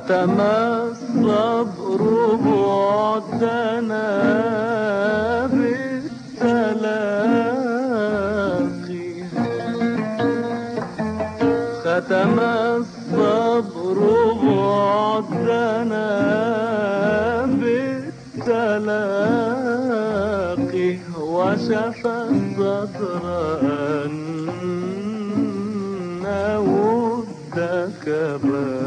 ختم الصبر بعدنا بالتلاقي. ختم الصبر بعدنا بالتلاقي. وشفى الصدر أن ودك باقي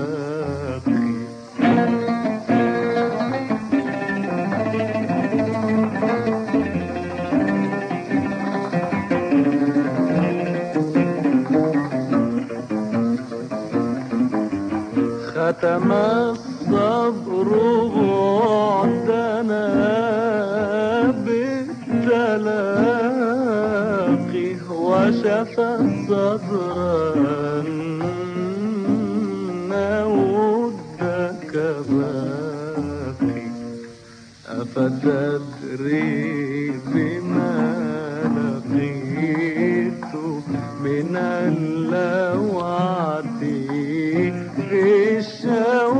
ختم الصبر بعدنا بالتلاقي وشفى الصدر أن ودك باقي. أفتدري بما لقيت من اللوعة Krishna.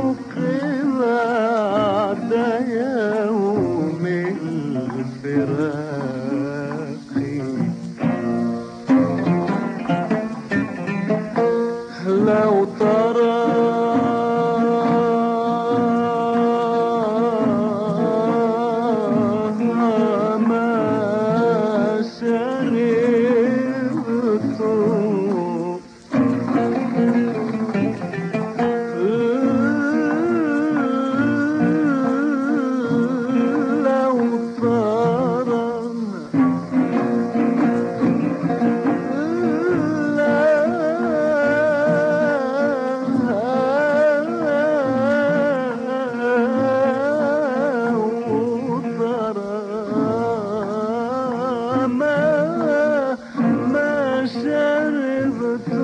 ما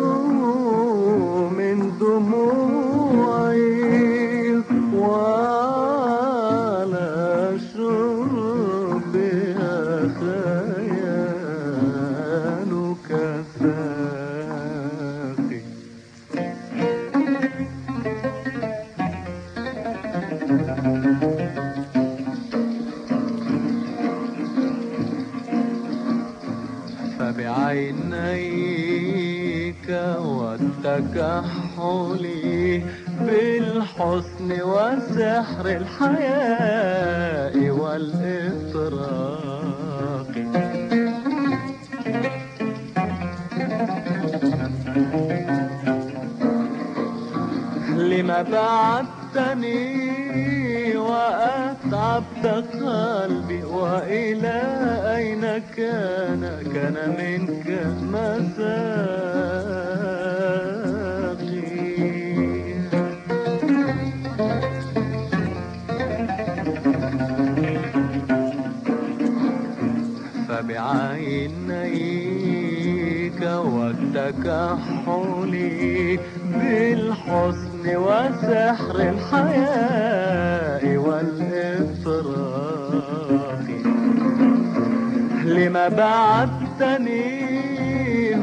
والتكحل بالحسن وسحر الحياء والإطراق. لما بعدتني وأتعبت قلبي وإلى أين كان؟ كان منك مساقي فبعينيك والتكحل بالحسن وسحر الحياء والإفراق. لما بعدتني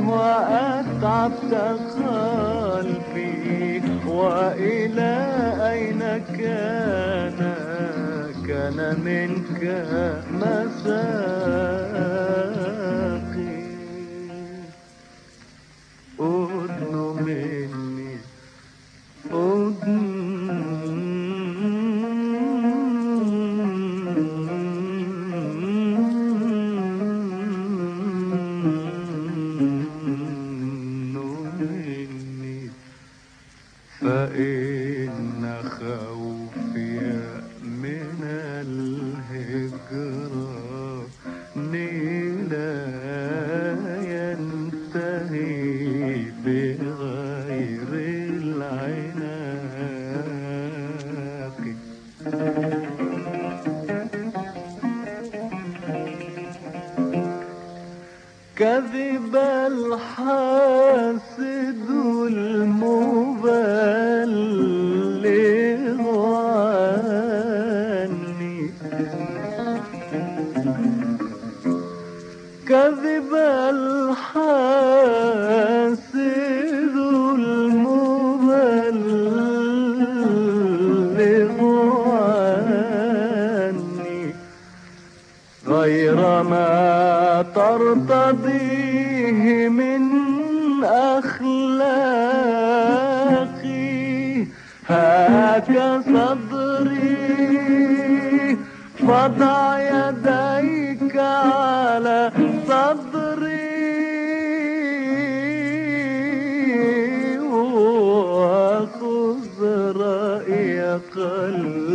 وأتعبت قلبي وإلى أين كان كان منك مساقي कभी وارتضيه من أخلاقي. هاك صدري فضع يديك على صدري. وخذ رأي قلبي